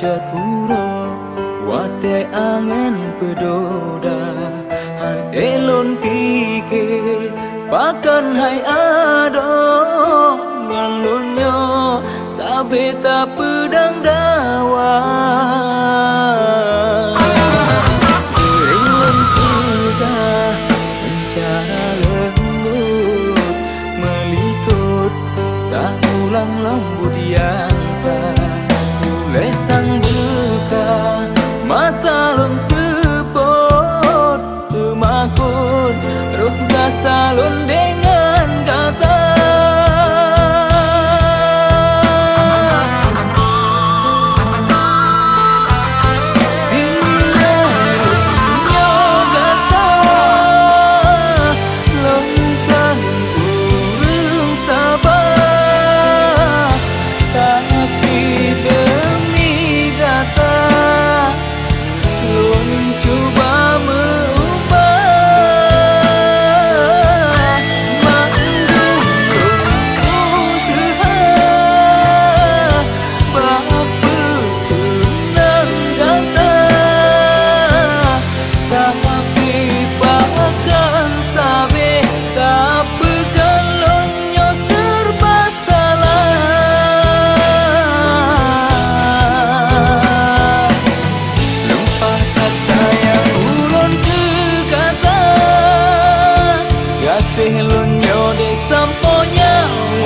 cepuro wate angen pedoda. Han elon pike pakan hai ado ngalunyo sabeta pedang luôn bên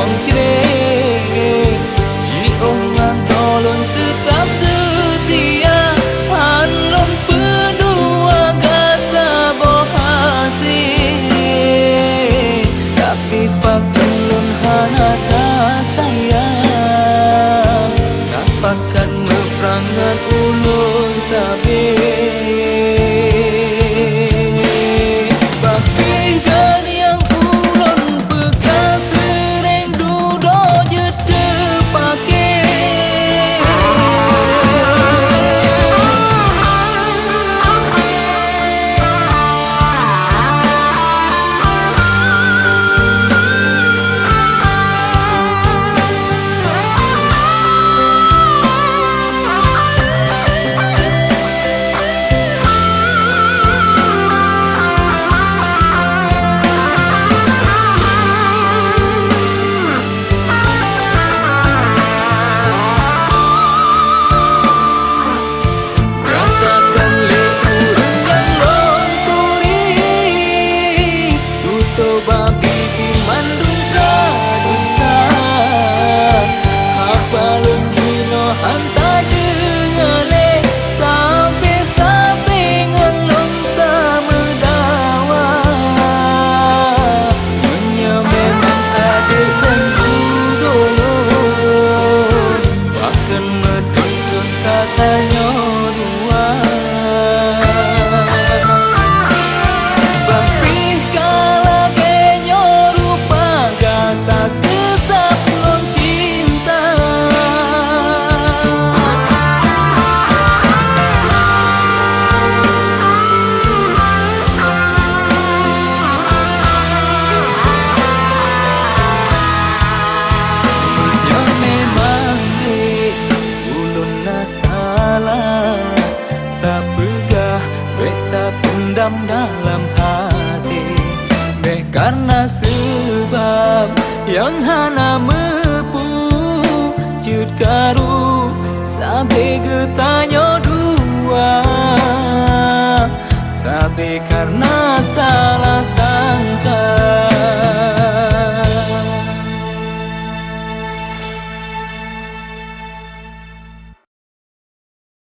wong tolong Jiung ngan tolon tetap setia Hanlon pedua kata bohati Tapi pakelun hanata sayang Napakan meprangan ulun sabit pendam dalam hati. Be karena sebab yang hana mepu Jut karu sabe getanyo dua. Sabe karena